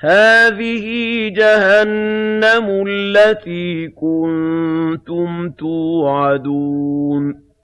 هَٰذِهِ جَهَنَّمُ الَّتِي كُنتُمْ تُوعَدُونَ